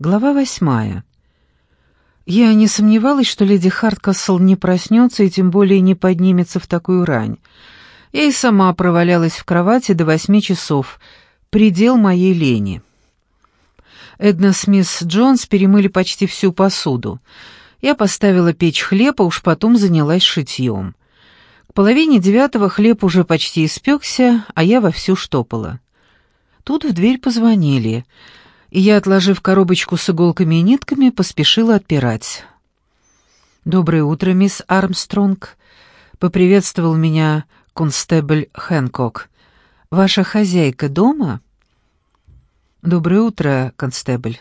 Глава восьмая. Я не сомневалась, что леди Харткасл не проснется и тем более не поднимется в такую рань. Я и сама провалялась в кровати до восьми часов, предел моей лени. Эдна с мисс Джонс перемыли почти всю посуду. Я поставила печь хлеб, а уж потом занялась шитьем. К половине девятого хлеб уже почти испекся, а я вовсю штопала. Тут в дверь позвонили — и я, отложив коробочку с иголками и нитками, поспешила отпирать. «Доброе утро, мисс Армстронг», — поприветствовал меня констебль Хэнкок. «Ваша хозяйка дома?» «Доброе утро, констебль.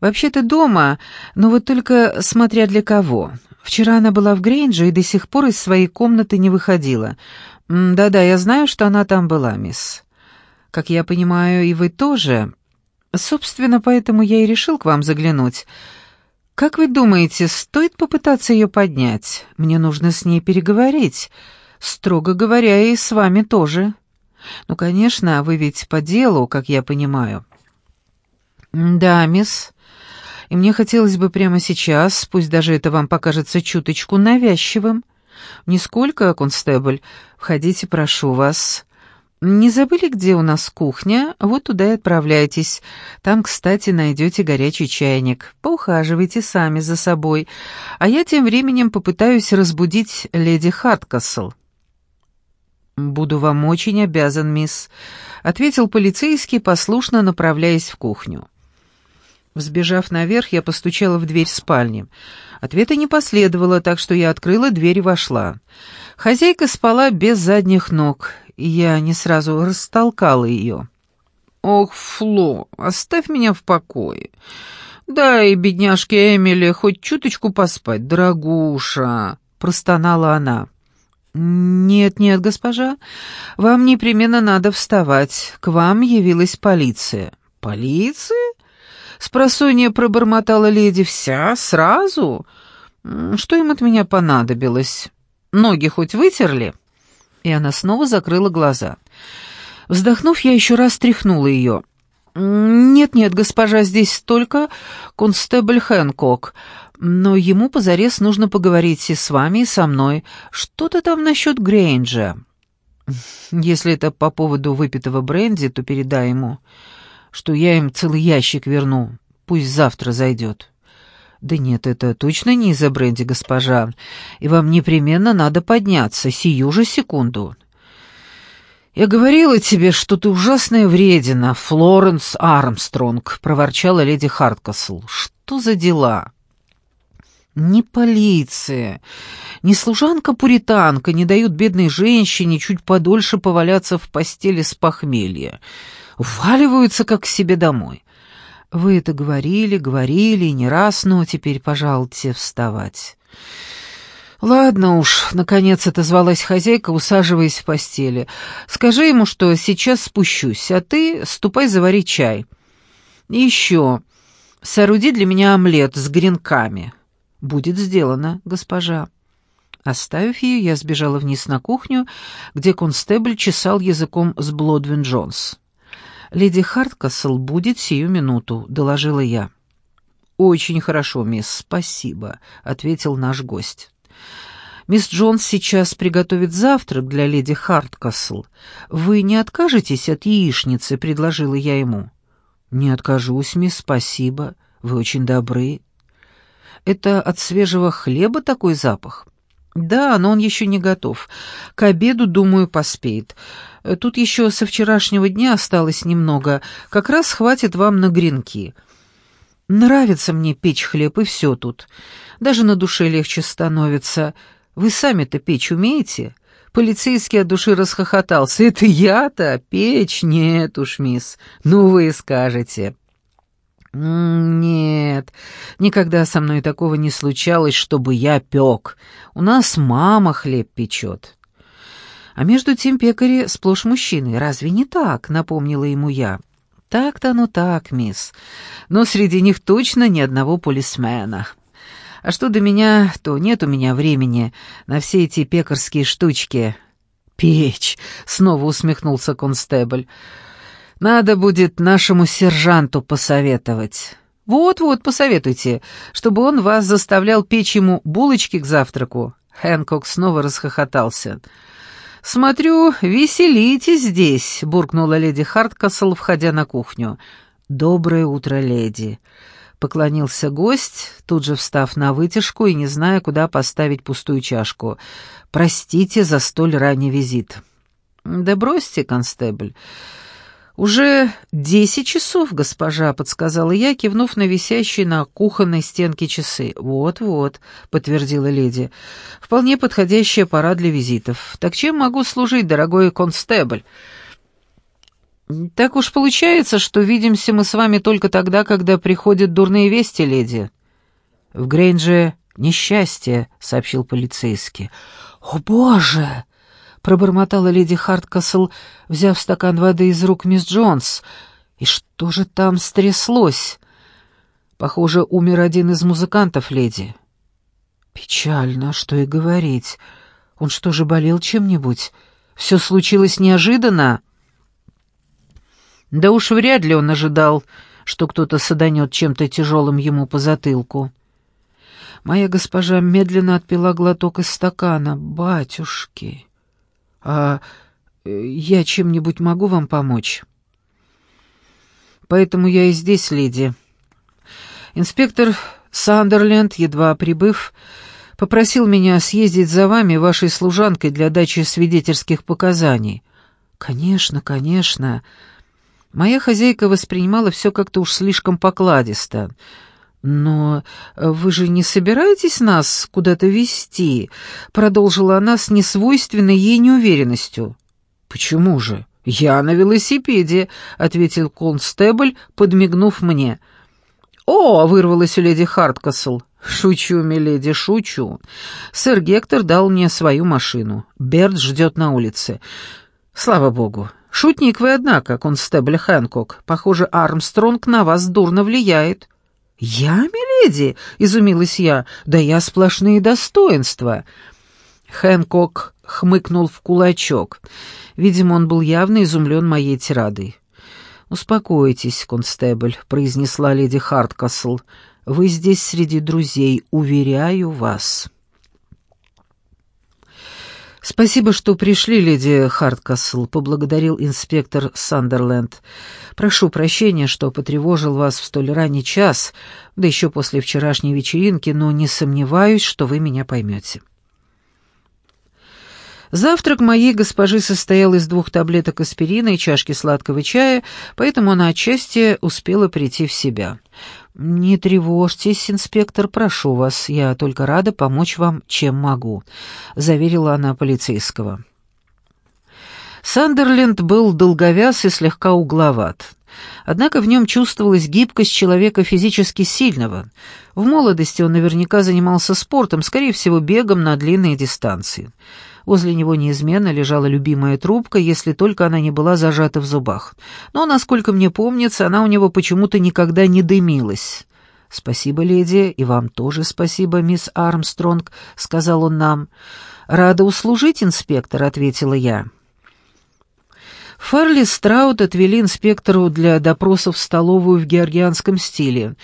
Вообще-то дома, но вот только смотря для кого. Вчера она была в Грейнже и до сих пор из своей комнаты не выходила. Да-да, я знаю, что она там была, мисс. Как я понимаю, и вы тоже. Собственно, поэтому я и решил к вам заглянуть. Как вы думаете, стоит попытаться ее поднять? Мне нужно с ней переговорить. Строго говоря, и с вами тоже. Ну, конечно, вы ведь по делу, как я понимаю. Да, мисс. И мне хотелось бы прямо сейчас, пусть даже это вам покажется чуточку навязчивым. Нисколько, констебль. Входите, прошу вас. «Не забыли, где у нас кухня? Вот туда и отправляйтесь. Там, кстати, найдете горячий чайник. Поухаживайте сами за собой, а я тем временем попытаюсь разбудить леди Харткасл». «Буду вам очень обязан, мисс», — ответил полицейский, послушно направляясь в кухню. Взбежав наверх, я постучала в дверь спальни. Ответа не последовало, так что я открыла дверь и вошла. Хозяйка спала без задних ног, я не сразу растолкала ее. «Ох, Фло, оставь меня в покое. Дай бедняжке Эмили хоть чуточку поспать, дорогуша», — простонала она. «Нет-нет, госпожа, вам непременно надо вставать. К вам явилась полиция». «Полиция?» — спросонья пробормотала леди. «Вся? Сразу? Что им от меня понадобилось? Ноги хоть вытерли?» И она снова закрыла глаза. Вздохнув, я еще раз тряхнула ее. «Нет-нет, госпожа, здесь только констебль Хэнкок, но ему позарез нужно поговорить и с вами, и со мной. Что-то там насчет Грейнджа. Если это по поводу выпитого бренди, то передай ему, что я им целый ящик верну, пусть завтра зайдет». «Да нет, это точно не из-за бренди, госпожа, и вам непременно надо подняться, сию же секунду». «Я говорила тебе, что ты ужасная вредина, Флоренс Армстронг», — проворчала леди Харткасл. «Что за дела?» «Ни полиция, ни служанка-пуританка не дают бедной женщине чуть подольше поваляться в постели с похмелья. Валиваются как к себе домой. Вы это говорили, говорили, не раз, но теперь, пожалуйте, вставать. Ладно уж, наконец отозвалась хозяйка, усаживаясь в постели. Скажи ему, что сейчас спущусь, а ты ступай завари чай. Еще, сооруди для меня омлет с гренками. Будет сделано, госпожа. Оставив ее, я сбежала вниз на кухню, где констебль чесал языком с Блодвин Джонс. «Леди Харткасл будет сию минуту», — доложила я. «Очень хорошо, мисс, спасибо», — ответил наш гость. «Мисс Джонс сейчас приготовит завтрак для леди Харткасл. Вы не откажетесь от яичницы?» — предложила я ему. «Не откажусь, мисс, спасибо. Вы очень добры». «Это от свежего хлеба такой запах?» «Да, но он еще не готов. К обеду, думаю, поспеет. Тут еще со вчерашнего дня осталось немного. Как раз хватит вам на гренки. Нравится мне печь хлеб, и все тут. Даже на душе легче становится. Вы сами-то печь умеете?» Полицейский от души расхохотался. «Это я-то? Печь? Нет уж, мисс. Ну, вы скажете». «Нет, никогда со мной такого не случалось, чтобы я пек. У нас мама хлеб печет». «А между тем пекари сплошь мужчины. Разве не так?» — напомнила ему я. «Так-то оно так, мисс. Но среди них точно ни одного полисмена. А что до меня, то нет у меня времени на все эти пекарские штучки». «Печь!» — снова усмехнулся констебль. Надо будет нашему сержанту посоветовать. Вот-вот, посоветуйте, чтобы он вас заставлял печь ему булочки к завтраку». Хэнкок снова расхохотался. «Смотрю, веселитесь здесь», — буркнула леди Харткасл, входя на кухню. «Доброе утро, леди», — поклонился гость, тут же встав на вытяжку и не зная, куда поставить пустую чашку. «Простите за столь ранний визит». «Да бросьте, констебль. «Уже десять часов, госпожа», — подсказала я, кивнув на висящие на кухонной стенке часы. «Вот-вот», — подтвердила леди, — «вполне подходящая пора для визитов. Так чем могу служить, дорогой констебль?» «Так уж получается, что видимся мы с вами только тогда, когда приходят дурные вести, леди». «В Грейнже несчастье», — сообщил полицейский. «О, Боже!» — пробормотала леди Харткасл, взяв стакан воды из рук мисс Джонс. «И что же там стряслось?» «Похоже, умер один из музыкантов, леди». «Печально, что и говорить. Он что же, болел чем-нибудь? Все случилось неожиданно?» «Да уж вряд ли он ожидал, что кто-то саданет чем-то тяжелым ему по затылку». Моя госпожа медленно отпила глоток из стакана. «Батюшки!» «А э, я чем-нибудь могу вам помочь?» «Поэтому я и здесь, леди». Инспектор Сандерленд, едва прибыв, попросил меня съездить за вами, вашей служанкой, для дачи свидетельских показаний. «Конечно, конечно». Моя хозяйка воспринимала все как-то уж слишком покладисто. «Но вы же не собираетесь нас куда-то везти?» — продолжила она с несвойственной ей неуверенностью. «Почему же? Я на велосипеде», — ответил констебль, подмигнув мне. «О!» — вырвалась у леди Харткасл. «Шучу, миледи, шучу. Сэр Гектор дал мне свою машину. Берт ждет на улице. Слава богу. Шутник вы, однако, констебль Хэнкок. Похоже, Армстронг на вас дурно влияет». «Я, миледи?» — изумилась я. «Да я сплошные достоинства». Хэнкок хмыкнул в кулачок. Видимо, он был явно изумлен моей тирадой. «Успокойтесь, констебль», — произнесла леди Харткасл. «Вы здесь среди друзей, уверяю вас». «Спасибо, что пришли, леди Харткасл», — поблагодарил инспектор Сандерленд. «Прошу прощения, что потревожил вас в столь ранний час, да еще после вчерашней вечеринки, но не сомневаюсь, что вы меня поймете». Завтрак моей госпожи состоял из двух таблеток аспирина и чашки сладкого чая, поэтому она отчасти успела прийти в себя. «Не тревожьтесь, инспектор, прошу вас, я только рада помочь вам, чем могу», — заверила она полицейского. Сандерленд был долговяз и слегка угловат. Однако в нем чувствовалась гибкость человека физически сильного. В молодости он наверняка занимался спортом, скорее всего, бегом на длинные дистанции. Возле него неизменно лежала любимая трубка, если только она не была зажата в зубах. Но, насколько мне помнится, она у него почему-то никогда не дымилась. «Спасибо, леди, и вам тоже спасибо, мисс Армстронг», — сказал он нам. «Рада услужить, инспектор», — ответила я. Фарли Страут отвели инспектору для допросов в столовую в георгианском стиле,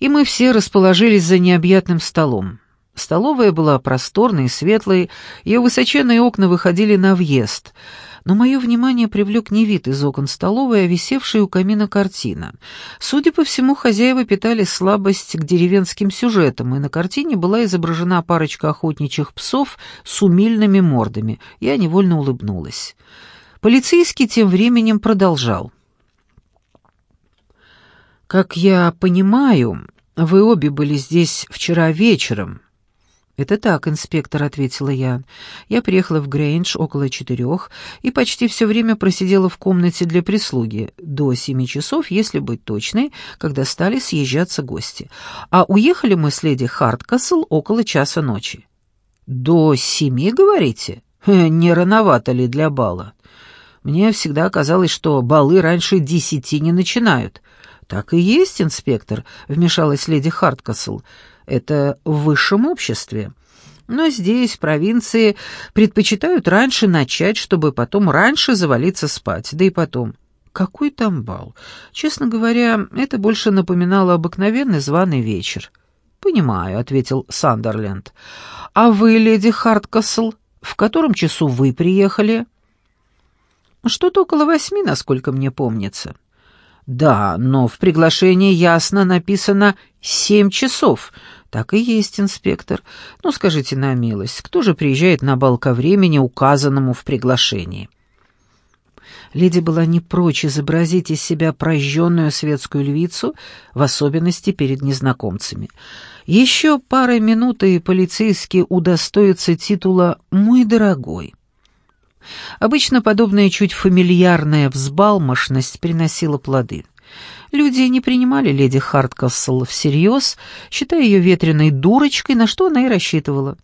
и мы все расположились за необъятным столом. Столовая была просторной и светлой, ее высоченные окна выходили на въезд. Но мое внимание привлек не вид из окон столовой, а висевшая у камина картина. Судя по всему, хозяева питали слабость к деревенским сюжетам, и на картине была изображена парочка охотничьих псов с умильными мордами. Я невольно улыбнулась. Полицейский тем временем продолжал. «Как я понимаю, вы обе были здесь вчера вечером». «Это так, инспектор», — ответила я. «Я приехала в Грейндж около четырех и почти все время просидела в комнате для прислуги, до семи часов, если быть точной, когда стали съезжаться гости. А уехали мы с леди Харткасл около часа ночи». «До семи, говорите? Не рановато ли для бала?» «Мне всегда казалось, что балы раньше десяти не начинают». «Так и есть, инспектор», — вмешалась леди Харткасл это в высшем обществе. Но здесь, в провинции, предпочитают раньше начать, чтобы потом раньше завалиться спать. Да и потом, Какой там бал? Честно говоря, это больше напоминало обыкновенный званый вечер. «Понимаю», — ответил Сандерленд. «А вы, леди Харткасл, в котором часу вы приехали?» «Что-то около восьми, насколько мне помнится». «Да, но в приглашении ясно написано «семь часов». Так и есть, инспектор. Ну, скажите на милость, кто же приезжает на бал ко времени, указанному в приглашении?» Леди была не прочь изобразить из себя прожженную светскую львицу, в особенности перед незнакомцами. Еще пара минут, и полицейский удостоится титула «мой дорогой». Обычно подобная чуть фамильярная взбалмошность приносила плоды. Люди не принимали леди Харткасл всерьез, считая ее ветреной дурочкой, на что она и рассчитывала.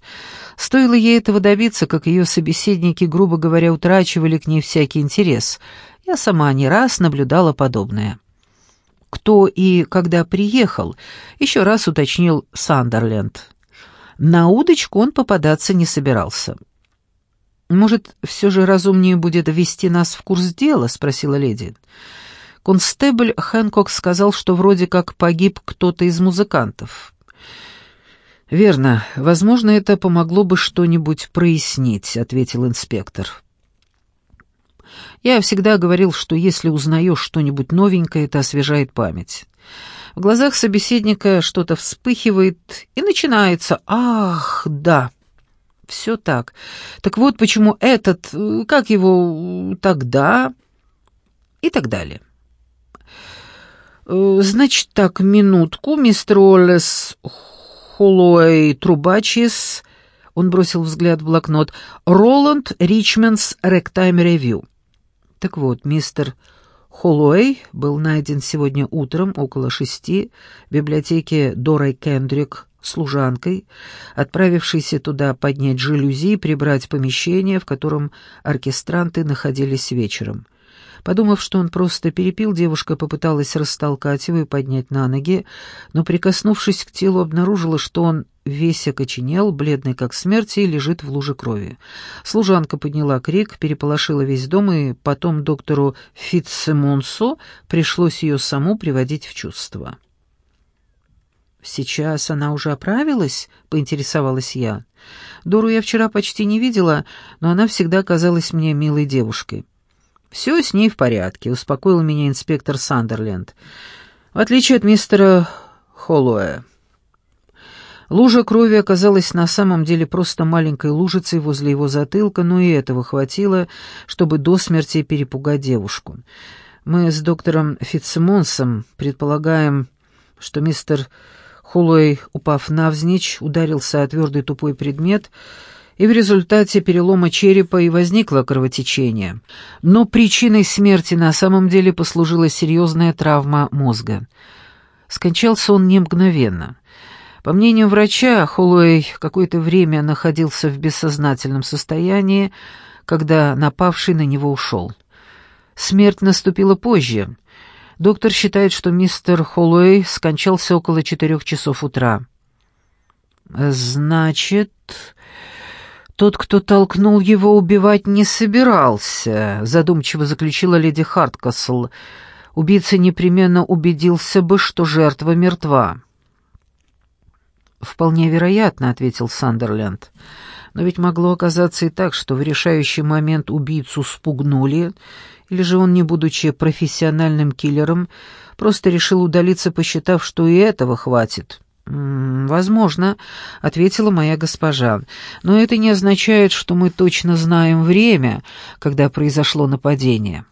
Стоило ей этого добиться, как ее собеседники, грубо говоря, утрачивали к ней всякий интерес. Я сама не раз наблюдала подобное. Кто и когда приехал, еще раз уточнил Сандерленд. На удочку он попадаться не собирался. «Может, все же разумнее будет ввести нас в курс дела?» — спросила леди. Констебль Хэнкок сказал, что вроде как погиб кто-то из музыкантов. «Верно. Возможно, это помогло бы что-нибудь прояснить», — ответил инспектор. «Я всегда говорил, что если узнаешь что-нибудь новенькое, это освежает память». В глазах собеседника что-то вспыхивает, и начинается «Ах, да». Все так. Так вот почему этот, как его, тогда и так далее. Э, значит так, минутку, мистер Уоллес Холлоуэй Трубачис, он бросил взгляд в блокнот, Роланд Ричмондс Ректайм Ревью. Так вот, мистер Холлоуэй был найден сегодня утром около шести в библиотеке Дорой Кендрик служанкой, отправившейся туда поднять жалюзи и прибрать помещение, в котором оркестранты находились вечером. Подумав, что он просто перепил, девушка попыталась растолкать его и поднять на ноги, но, прикоснувшись к телу, обнаружила, что он весь окоченел, бледный как смерть, и лежит в луже крови. Служанка подняла крик, переполошила весь дом, и потом доктору Фитцемонсу пришлось ее саму приводить в чувство. «Сейчас она уже оправилась?» — поинтересовалась я. Дору я вчера почти не видела, но она всегда казалась мне милой девушкой. «Все с ней в порядке», — успокоил меня инспектор Сандерленд. «В отличие от мистера Холлоя». Лужа крови оказалась на самом деле просто маленькой лужицей возле его затылка, но и этого хватило, чтобы до смерти перепугать девушку. Мы с доктором Фитцемонсом предполагаем, что мистер Холлой, упав навзничь, ударился о твердый тупой предмет — и в результате перелома черепа и возникло кровотечение. Но причиной смерти на самом деле послужила серьезная травма мозга. Скончался он не мгновенно. По мнению врача, Холлоуэй какое-то время находился в бессознательном состоянии, когда напавший на него ушел. Смерть наступила позже. Доктор считает, что мистер Холлоуэй скончался около четырех часов утра. «Значит...» «Тот, кто толкнул его убивать, не собирался», — задумчиво заключила леди Харткасл. «Убийца непременно убедился бы, что жертва мертва». «Вполне вероятно», — ответил Сандерленд. «Но ведь могло оказаться и так, что в решающий момент убийцу спугнули, или же он, не будучи профессиональным киллером, просто решил удалиться, посчитав, что и этого хватит». «Возможно», — ответила моя госпожа, «но это не означает, что мы точно знаем время, когда произошло нападение».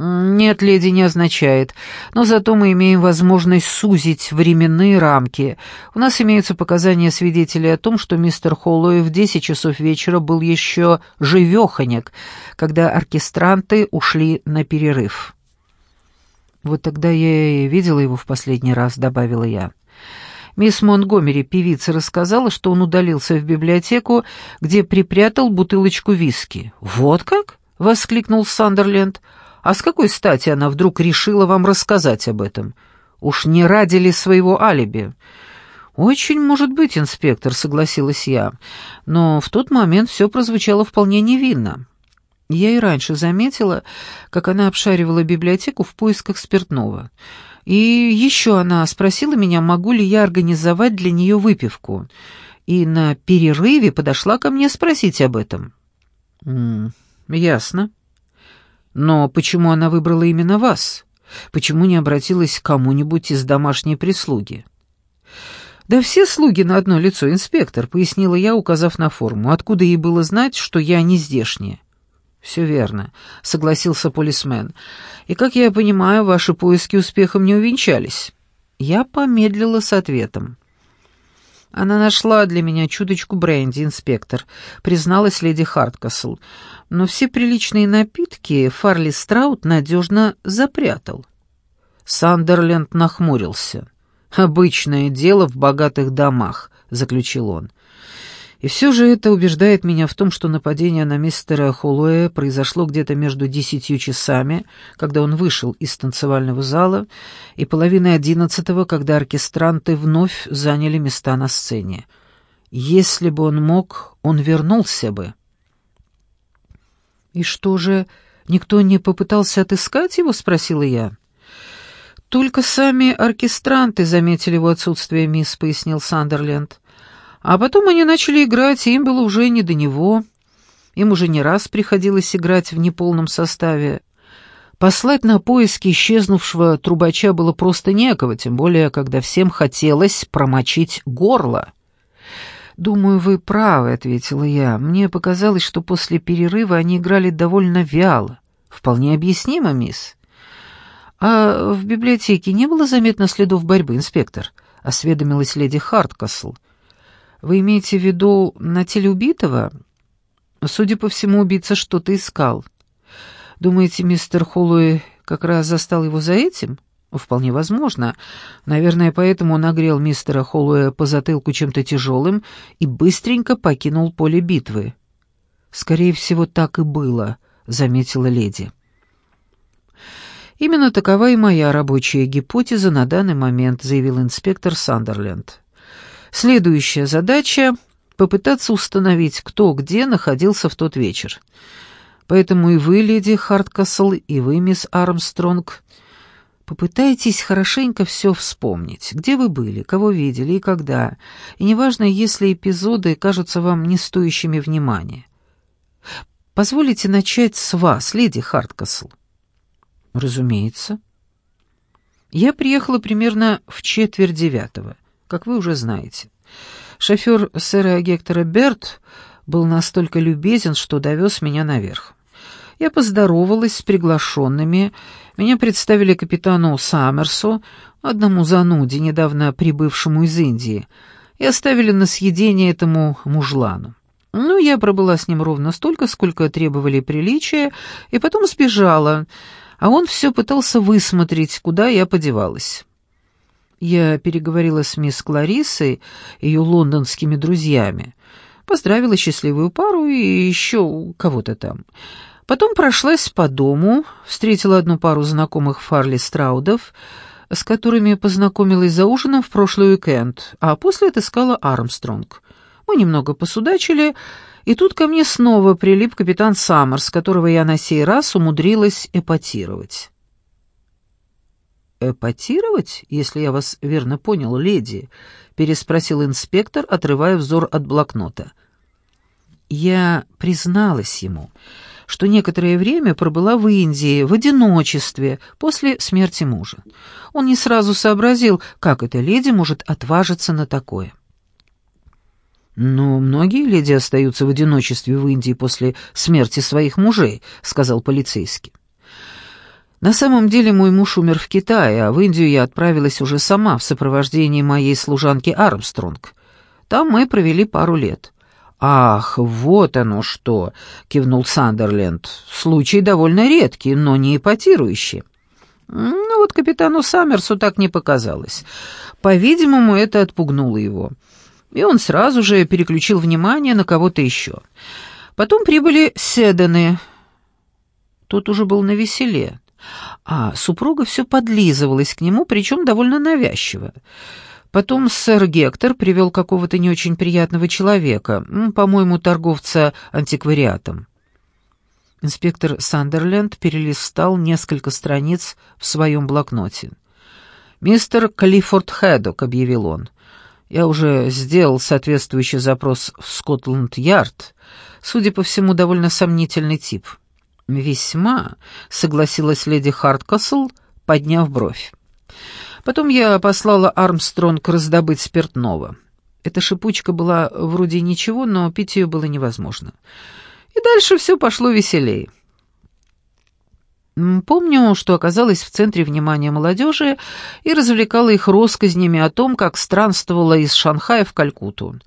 «Нет, леди, не означает, но зато мы имеем возможность сузить временные рамки. У нас имеются показания свидетелей о том, что мистер Холлоуэй в десять часов вечера был еще живеханек, когда оркестранты ушли на перерыв». «Вот тогда я и видела его в последний раз», — добавила я. Мисс Монтгомери, певица, рассказала, что он удалился в библиотеку, где припрятал бутылочку виски. «Вот как?» — воскликнул Сандерленд. «А с какой стати она вдруг решила вам рассказать об этом? Уж не ради ли своего алиби?» «Очень может быть, инспектор», — согласилась я. Но в тот момент все прозвучало вполне невинно. Я и раньше заметила, как она обшаривала библиотеку в поисках спиртного. И еще она спросила меня, могу ли я организовать для нее выпивку. И на перерыве подошла ко мне спросить об этом. «М -м, «Ясно. Но почему она выбрала именно вас? Почему не обратилась к кому-нибудь из домашней прислуги?» «Да все слуги на одно лицо, инспектор», — пояснила я, указав на форму. «Откуда ей было знать, что я не здешняя?» «Все верно», — согласился полисмен. «И, как я понимаю, ваши поиски успехом не увенчались». Я помедлила с ответом. «Она нашла для меня чуточку бренди, инспектор», — призналась леди Харткасл. «Но все приличные напитки Фарли Страут надежно запрятал». Сандерленд нахмурился. «Обычное дело в богатых домах», — заключил он. И все же это убеждает меня в том, что нападение на мистера Холлоэ произошло где-то между десятью часами, когда он вышел из танцевального зала, и половиной одиннадцатого, когда оркестранты вновь заняли места на сцене. Если бы он мог, он вернулся бы. «И что же, никто не попытался отыскать его?» — спросила я. «Только сами оркестранты заметили его отсутствие, мисс», — пояснил Сандерленд. А потом они начали играть, и им было уже не до него. Им уже не раз приходилось играть в неполном составе. Послать на поиски исчезнувшего трубача было просто некого, тем более, когда всем хотелось промочить горло. «Думаю, вы правы», — ответила я. «Мне показалось, что после перерыва они играли довольно вяло. Вполне объяснимо, мисс». «А в библиотеке не было заметно следов борьбы, инспектор?» — осведомилась леди Харткасл. Вы имеете в виду на теле убитого? Судя по всему, убийца что-то искал. Думаете, мистер Холлоуэй как раз застал его за этим? Вполне возможно. Наверное, поэтому он огрел мистера Холлоуэя по затылку чем-то тяжелым и быстренько покинул поле битвы. Скорее всего, так и было, заметила леди. Именно такова и моя рабочая гипотеза на данный момент, заявил инспектор Сандерленд. Следующая задача — попытаться установить, кто где находился в тот вечер. Поэтому и вы, леди Харткасл, и вы, мисс Армстронг, попытайтесь хорошенько все вспомнить, где вы были, кого видели и когда, и неважно, если эпизоды кажутся вам не стоящими внимания. Позволите начать с вас, леди Харткасл. Разумеется. Я приехала примерно в четверть девятого как вы уже знаете. Шофер сэра Гектора Берт был настолько любезен, что довез меня наверх. Я поздоровалась с приглашенными, меня представили капитану Саммерсу, одному зануде, недавно прибывшему из Индии, и оставили на съедение этому мужлану. Ну, я пробыла с ним ровно столько, сколько требовали приличия, и потом сбежала, а он все пытался высмотреть, куда я подевалась. Я переговорила с мисс Клариссой, ее лондонскими друзьями, поздравила счастливую пару и еще кого-то там. Потом прошлась по дому, встретила одну пару знакомых Фарли Страудов, с которыми познакомилась за ужином в прошлый уикенд, а после отыскала Армстронг. Мы немного посудачили, и тут ко мне снова прилип капитан Саммерс, которого я на сей раз умудрилась эпатировать. «Эпатировать, если я вас верно понял, леди?» — переспросил инспектор, отрывая взор от блокнота. Я призналась ему, что некоторое время пробыла в Индии в одиночестве после смерти мужа. Он не сразу сообразил, как эта леди может отважиться на такое. «Но многие леди остаются в одиночестве в Индии после смерти своих мужей», — сказал полицейский. На самом деле мой муж умер в Китае, а в Индию я отправилась уже сама в сопровождении моей служанки Армстронг. Там мы провели пару лет. «Ах, вот оно что!» — кивнул Сандерленд. «Случай довольно редкий, но не ипотирующий». Ну вот капитану Саммерсу так не показалось. По-видимому, это отпугнуло его. И он сразу же переключил внимание на кого-то еще. Потом прибыли Седаны. Тот уже был на веселе а супруга все подлизывалась к нему, причем довольно навязчиво. Потом сэр Гектор привел какого-то не очень приятного человека, по-моему, торговца антиквариатом. Инспектор Сандерленд перелистал несколько страниц в своем блокноте. «Мистер Клиффорд Хэддок», — объявил он. «Я уже сделал соответствующий запрос в Скотланд-Ярд. Судя по всему, довольно сомнительный тип». «Весьма», — согласилась леди Харткасл, подняв бровь. Потом я послала Армстронг раздобыть спиртного. Эта шипучка была вроде ничего, но пить ее было невозможно. И дальше все пошло веселее. Помню, что оказалась в центре внимания молодежи и развлекала их россказнями о том, как странствовала из Шанхая в Калькутту.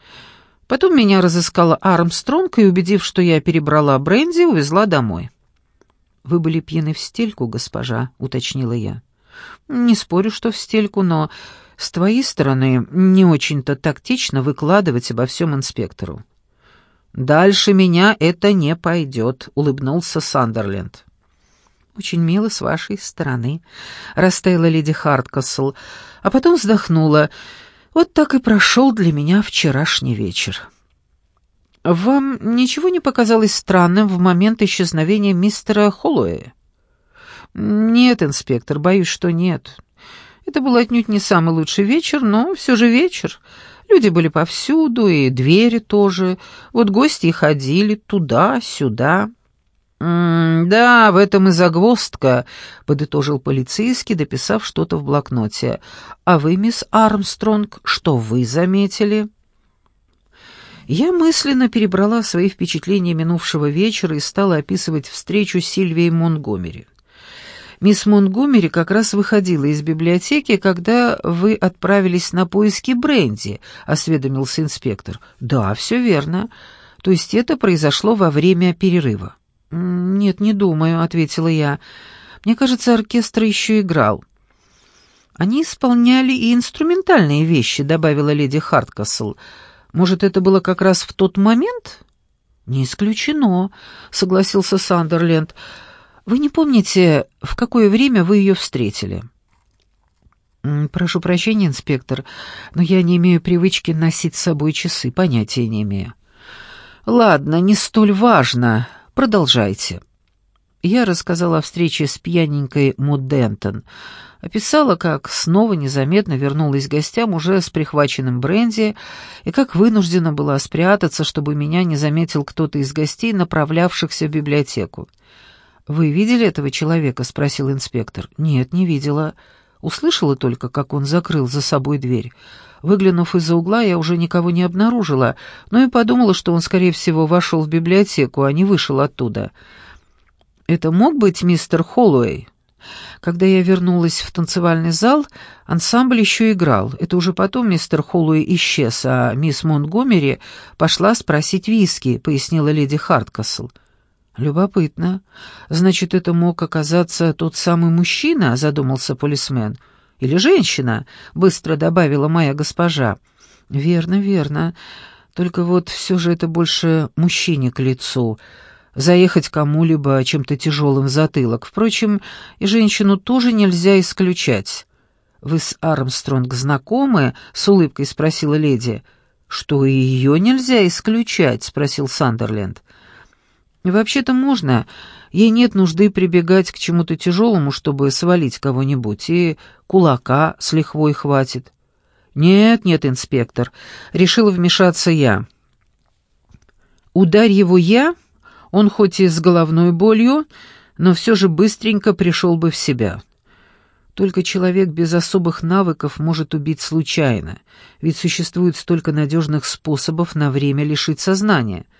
Потом меня разыскала Армстронг и, убедив, что я перебрала бренди, увезла домой. «Вы были пьяны в стельку, госпожа», — уточнила я. «Не спорю, что в стельку, но с твоей стороны не очень-то тактично выкладывать обо всем инспектору». «Дальше меня это не пойдет», — улыбнулся Сандерленд. «Очень мило с вашей стороны», — растаяла леди Харткасл, а потом вздохнула. «Вот так и прошел для меня вчерашний вечер». «Вам ничего не показалось странным в момент исчезновения мистера Холлоуэя?» «Нет, инспектор, боюсь, что нет. Это был отнюдь не самый лучший вечер, но все же вечер. Люди были повсюду, и двери тоже. Вот гости ходили туда-сюда». «Да, в этом и загвоздка», — подытожил полицейский, дописав что-то в блокноте. «А вы, мисс Армстронг, что вы заметили?» Я мысленно перебрала свои впечатления минувшего вечера и стала описывать встречу с Сильвией Монгомери. Мисс Монгомери как раз выходила из библиотеки, когда вы отправились на поиски Бренди, осведомился инспектор. Да, все верно. То есть это произошло во время перерыва. Нет, не думаю, ответила я. Мне кажется, оркестр еще играл. Они исполняли и инструментальные вещи, добавила леди Харткасл. Может, это было как раз в тот момент? Не исключено, согласился Сандерленд. Вы не помните, в какое время вы ее встретили?» «Прошу прощения, инспектор, но я не имею привычки носить с собой часы, понятия не имею». «Ладно, не столь важно. Продолжайте». Я рассказала о встрече с пьяненькой Мудентон, описала, как снова незаметно вернулась к гостям уже с прихваченным бренди, и как вынуждена была спрятаться, чтобы меня не заметил кто-то из гостей, направлявшихся в библиотеку. «Вы видели этого человека?» — спросил инспектор. «Нет, не видела. Услышала только, как он закрыл за собой дверь. Выглянув из-за угла, я уже никого не обнаружила, но и подумала, что он, скорее всего, вошел в библиотеку, а не вышел оттуда. Это мог быть мистер Холлоуэй?» Когда я вернулась в танцевальный зал, ансамбль еще играл. Это уже потом мистер Холлоуэй исчез, а мисс Монтгомери пошла спросить виски, пояснила леди Харткасл. «Любопытно. Значит, это мог оказаться тот самый мужчина?» — задумался полисмен. «Или женщина?» — быстро добавила моя госпожа. «Верно, верно. Только вот все же это больше мужчине к лицу. Заехать кому-либо чем-то тяжелым в затылок. Впрочем, и женщину тоже нельзя исключать». «Вы с Армстронг знакомы?» — с улыбкой спросила леди. «Что, и ее нельзя исключать?» — спросил Сандерленд. Вообще-то можно. Ей нет нужды прибегать к чему-то тяжелому, чтобы свалить кого-нибудь, и кулака с лихвой хватит. Нет, нет, инспектор, решила вмешаться я. Ударь его я, он хоть и с головной болью, но все же быстренько пришел бы в себя. Только человек без особых навыков может убить случайно, ведь существует столько надежных способов на время лишить сознания —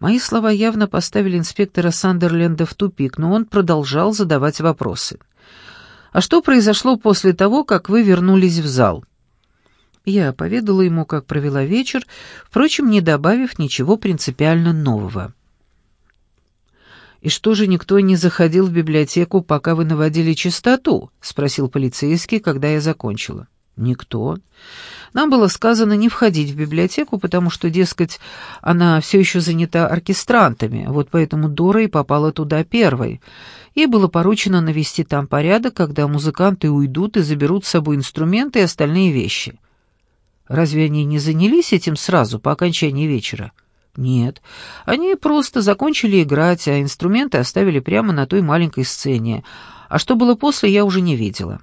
Мои слова явно поставили инспектора Сандерленда в тупик, но он продолжал задавать вопросы. «А что произошло после того, как вы вернулись в зал?» Я поведала ему, как провела вечер, впрочем, не добавив ничего принципиально нового. «И что же никто не заходил в библиотеку, пока вы наводили чистоту?» — спросил полицейский, когда я закончила. «Никто. Нам было сказано не входить в библиотеку, потому что, дескать, она все еще занята оркестрантами, вот поэтому Дора и попала туда первой. Ей было поручено навести там порядок, когда музыканты уйдут и заберут с собой инструменты и остальные вещи. Разве они не занялись этим сразу, по окончании вечера? Нет, они просто закончили играть, а инструменты оставили прямо на той маленькой сцене. А что было после, я уже не видела.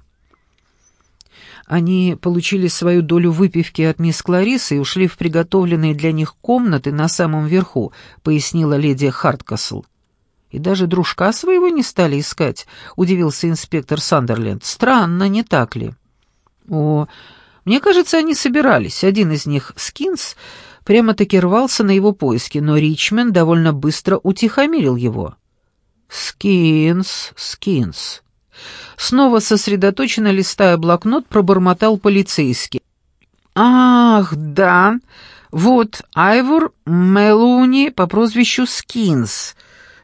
Они получили свою долю выпивки от мисс Кларисы и ушли в приготовленные для них комнаты на самом верху, пояснила леди Харткасл. И даже дружка своего не стали искать, удивился инспектор Сандерленд. Странно, не так ли? О, мне кажется, они собирались. Один из них, Скинс, прямо-таки рвался на его поиски, но Ричмонд довольно быстро утихомирил его. «Скинс, Скинс». Снова сосредоточенно листая блокнот, пробормотал полицейский. «Ах, да, вот Айвор Мелуни по прозвищу Скинс,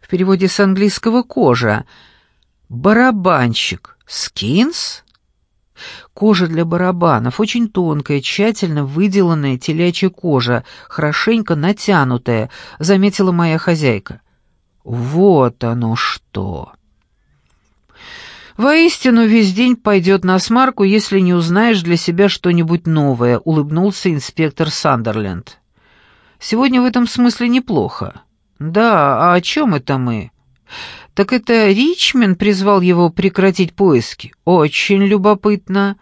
в переводе с английского «кожа». Барабанщик. Скинс?» Кожа для барабанов, очень тонкая, тщательно выделанная телячья кожа, хорошенько натянутая, заметила моя хозяйка. Вот оно что! «Воистину, весь день пойдет на смарку, если не узнаешь для себя что-нибудь новое», — улыбнулся инспектор Сандерленд. «Сегодня в этом смысле неплохо». «Да, а о чем это мы?» «Так это Ричмond призвал его прекратить поиски. Очень любопытно».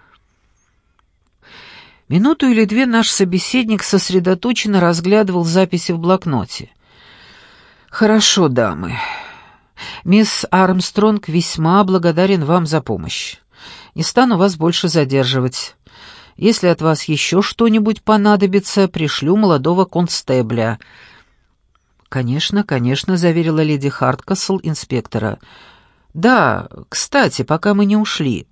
Минуту или две наш собеседник сосредоточенно разглядывал записи в блокноте. «Хорошо, дамы. Мисс Армстронг весьма благодарен вам за помощь. Не стану вас больше задерживать. Если от вас еще что-нибудь понадобится, пришлю молодого констебля». «Конечно, конечно», — заверила леди Харткасл инспектора. «Да, кстати, пока мы не ушли.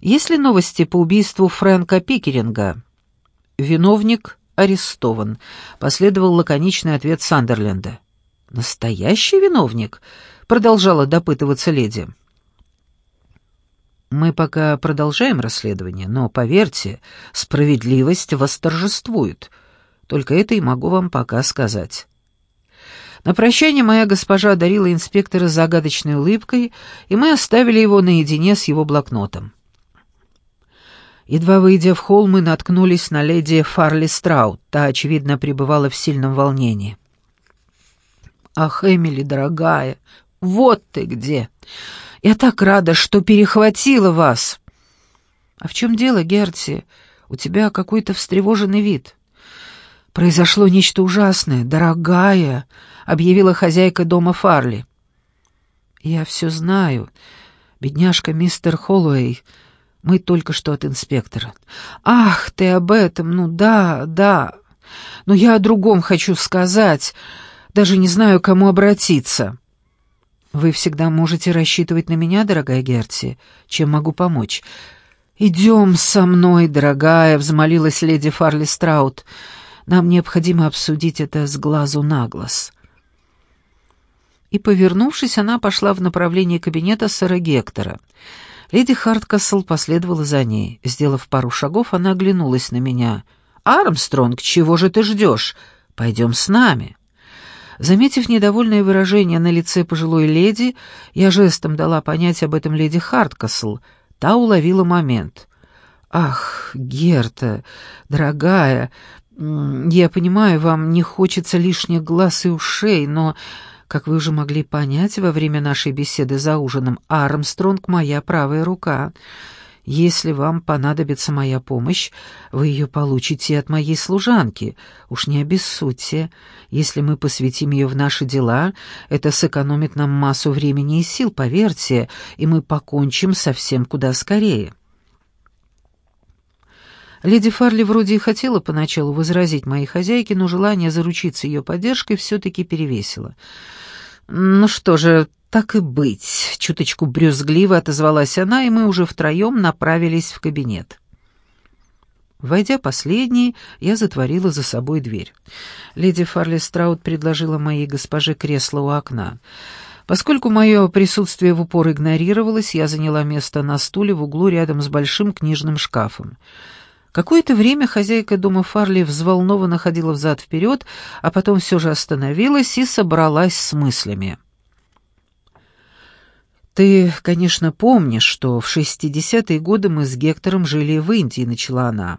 Есть ли новости по убийству Фрэнка Пикеринга?» «Виновник арестован», — последовал лаконичный ответ Сандерленда. «Настоящий виновник?» — продолжала допытываться леди. «Мы пока продолжаем расследование, но, поверьте, справедливость восторжествует. Только это и могу вам пока сказать». На прощание моя госпожа одарила инспектора загадочной улыбкой, и мы оставили его наедине с его блокнотом. Едва выйдя в холл, мы наткнулись на леди Фарли Страут. Та, очевидно, пребывала в сильном волнении. «Ах, Эмили, дорогая, вот ты где! Я так рада, что перехватила вас!» «А в чем дело, Герти? У тебя какой-то встревоженный вид». «Произошло нечто ужасное, дорогая», — объявила хозяйка дома Фарли. «Я все знаю. Бедняжка мистер Холлоуэй мы только что от инспектора. Ах, ты об этом, ну да, да. Но я о другом хочу сказать. Даже не знаю, к кому обратиться. Вы всегда можете рассчитывать на меня, дорогая Герти. Чем могу помочь? «Идем со мной, дорогая», — взмолилась леди Фарли Страут. «Нам необходимо обсудить это с глазу на глаз». И, повернувшись, она пошла в направлении кабинета сэра Гектора — Леди Харткасл последовала за ней. Сделав пару шагов, она оглянулась на меня. «Армстронг, чего же ты ждешь? Пойдем с нами». Заметив недовольное выражение на лице пожилой леди, я жестом дала понять об этом леди Харткасл. Та уловила момент. «Ах, Герта, дорогая, я понимаю, вам не хочется лишних глаз и ушей, но как вы уже могли понять во время нашей беседы за ужином, Армстронг — моя правая рука. Если вам понадобится моя помощь, вы ее получите от моей служанки. Уж не обессудьте. Если мы посвятим ее в наши дела, это сэкономит нам массу времени и сил, поверьте, и мы покончим совсем куда скорее». Леди Фарли вроде и хотела поначалу возразить моей хозяйке, но желание заручиться ее поддержкой все-таки перевесило. «Ну что же, так и быть», — чуточку брюзгливо отозвалась она, и мы уже втроем направились в кабинет. Войдя последней, я затворила за собой дверь. Леди Фарли Страут предложила моей госпоже кресло у окна. Поскольку мое присутствие в упор игнорировалось, я заняла место на стуле в углу рядом с большим книжным шкафом. Какое-то время хозяйка дома Фарли взволнованно ходила взад-вперед, а потом все же остановилась и собралась с мыслями. «Ты, конечно, помнишь, что в шестидесятые годы мы с Гектором жили в Индии», — начала она.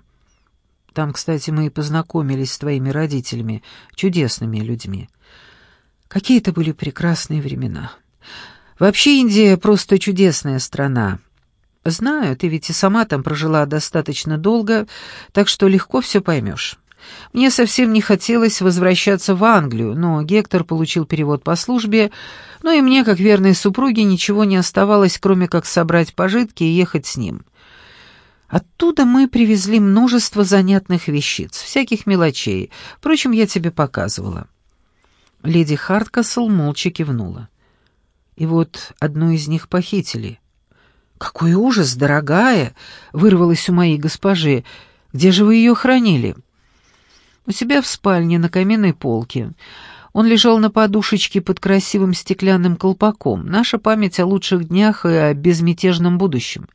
Там, кстати, мы и познакомились с твоими родителями, чудесными людьми. Какие это были прекрасные времена. Вообще Индия просто чудесная страна. Знаю, ты ведь и сама там прожила достаточно долго, так что легко все поймешь. Мне совсем не хотелось возвращаться в Англию, но Гектор получил перевод по службе, ну и мне, как верной супруге, ничего не оставалось, кроме как собрать пожитки и ехать с ним. Оттуда мы привезли множество занятных вещиц, всяких мелочей. Впрочем, я тебе показывала. Леди Харткасл молча кивнула. И вот одну из них похитили. «Какой ужас, дорогая!» — вырвалась у моей госпожи. «Где же вы ее хранили?» «У себя в спальне на каменной полке. Он лежал на подушечке под красивым стеклянным колпаком. Наша память о лучших днях и о безмятежном будущем».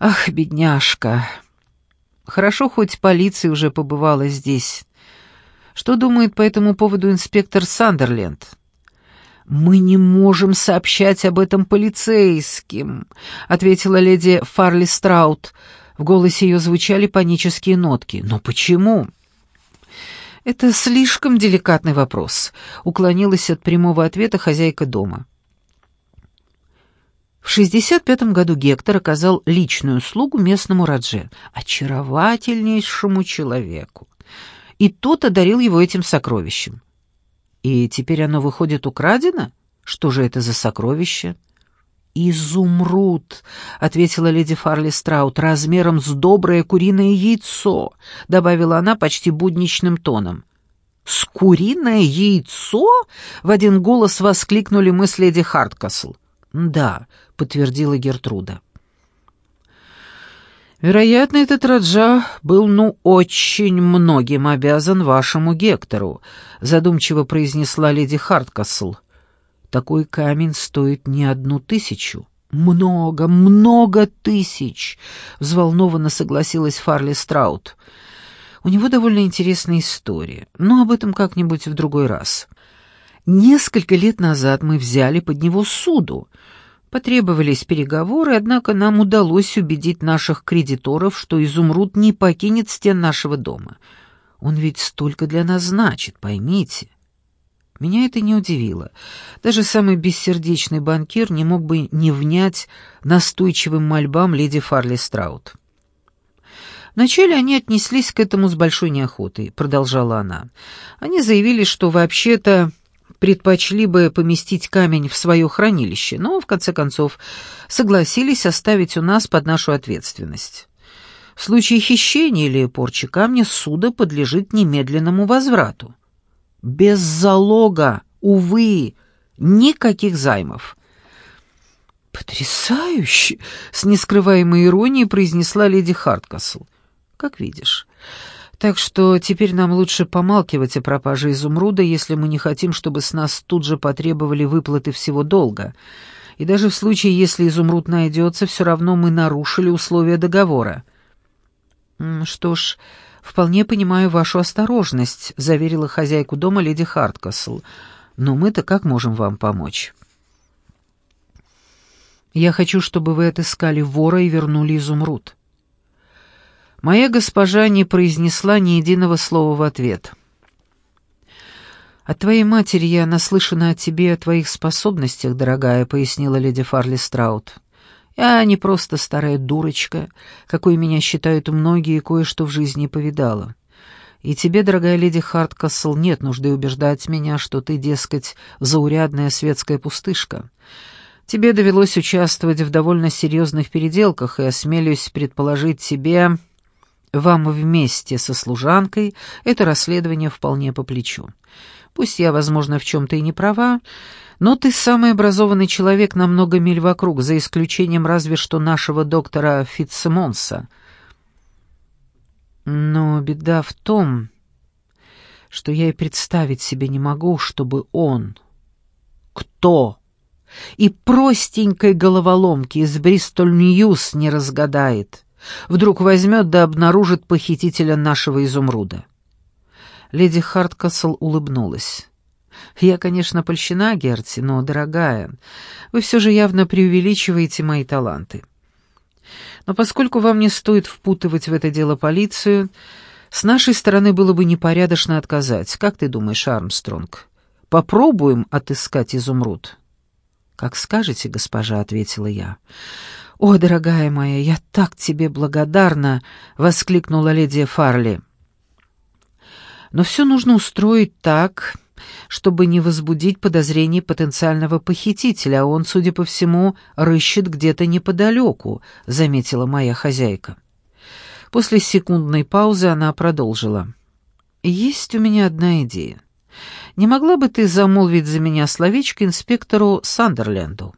Ах, бедняжка. Хорошо, хоть полиция уже побывала здесь. Что думает по этому поводу инспектор Сандерленд? «Мы не можем сообщать об этом полицейским», — ответила леди Фарли Страут. В голосе ее звучали панические нотки. «Но почему?» «Это слишком деликатный вопрос», — уклонилась от прямого ответа хозяйка дома. В 65 году Гектор оказал личную услугу местному Радже, очаровательнейшему человеку. И тот одарил его этим сокровищем. И теперь оно выходит украдено? Что же это за сокровище? «Изумруд», — ответила леди Фарли Страут, — «размером с доброе куриное яйцо», — добавила она почти будничным тоном. «С куриное яйцо?» — в один голос воскликнули мы с леди Харткасл. «Да», — подтвердила Гертруда. «Вероятно, этот Раджа был, ну, очень многим обязан вашему Гектору», — задумчиво произнесла леди Харткасл. «Такой камень стоит не одну тысячу». «Много, много тысяч!» — взволнованно согласилась Фарли Страут. «У него довольно интересная история, но об этом как-нибудь в другой раз». Несколько лет назад мы взяли под него суду. Потребовались переговоры, однако нам удалось убедить наших кредиторов, что изумруд не покинет стен нашего дома. Он ведь столько для нас значит, поймите. Меня это не удивило. Даже самый бессердечный банкир не мог бы не внять настойчивым мольбам леди Фарли Страут. Вначале они отнеслись к этому с большой неохотой, продолжала она. Они заявили, что вообще-то предпочли бы поместить камень в свое хранилище, но, в конце концов, согласились оставить у нас под нашу ответственность. В случае хищения или порчи камня суда подлежит немедленному возврату. Без залога, увы, никаких займов. «Потрясающе!» — с нескрываемой иронией произнесла леди Харткасл. «Как видишь». Так что теперь нам лучше помалкивать о пропаже изумруда, если мы не хотим, чтобы с нас тут же потребовали выплаты всего долга. И даже в случае, если изумруд найдется, все равно мы нарушили условия договора». «Что ж, вполне понимаю вашу осторожность», — заверила хозяйку дома леди Харткасл. «Но мы-то как можем вам помочь?» «Я хочу, чтобы вы отыскали вора и вернули изумруд». Моя госпожа не произнесла ни единого слова в ответ. «От твоей матери я наслышана о тебе и о твоих способностях, дорогая», — пояснила леди Фарли Страут. «Я не просто старая дурочка, какой меня считают многие, кое-что в жизни повидала. И тебе, дорогая леди Харткасл, нет нужды убеждать меня, что ты, дескать, заурядная светская пустышка. Тебе довелось участвовать в довольно серьезных переделках, и осмелюсь предположить тебе...» Вам вместе со служанкой это расследование вполне по плечу. Пусть я, возможно, в чем-то и не права, но ты самый образованный человек на много миль вокруг, за исключением разве что нашего доктора Фитцемонса. Но беда в том, что я и представить себе не могу, чтобы он... Кто? И простенькой головоломки из Бристоль-Ньюс не разгадает. Вдруг возьмет да обнаружит похитителя нашего изумруда. Леди Харткасл улыбнулась. «Я, конечно, польщена, Герти, но, дорогая, вы все же явно преувеличиваете мои таланты. Но поскольку вам не стоит впутывать в это дело полицию, с нашей стороны было бы непорядочно отказать. Как ты думаешь, Армстронг? Попробуем отыскать изумруд?» «Как скажете, госпожа», — ответила я. «О, дорогая моя, я так тебе благодарна!» — воскликнула леди Фарли. «Но все нужно устроить так, чтобы не возбудить подозрений потенциального похитителя, а он, судя по всему, рыщет где-то неподалеку», — заметила моя хозяйка. После секундной паузы она продолжила. «Есть у меня одна идея. Не могла бы ты замолвить за меня словечко инспектору Сандерленду?»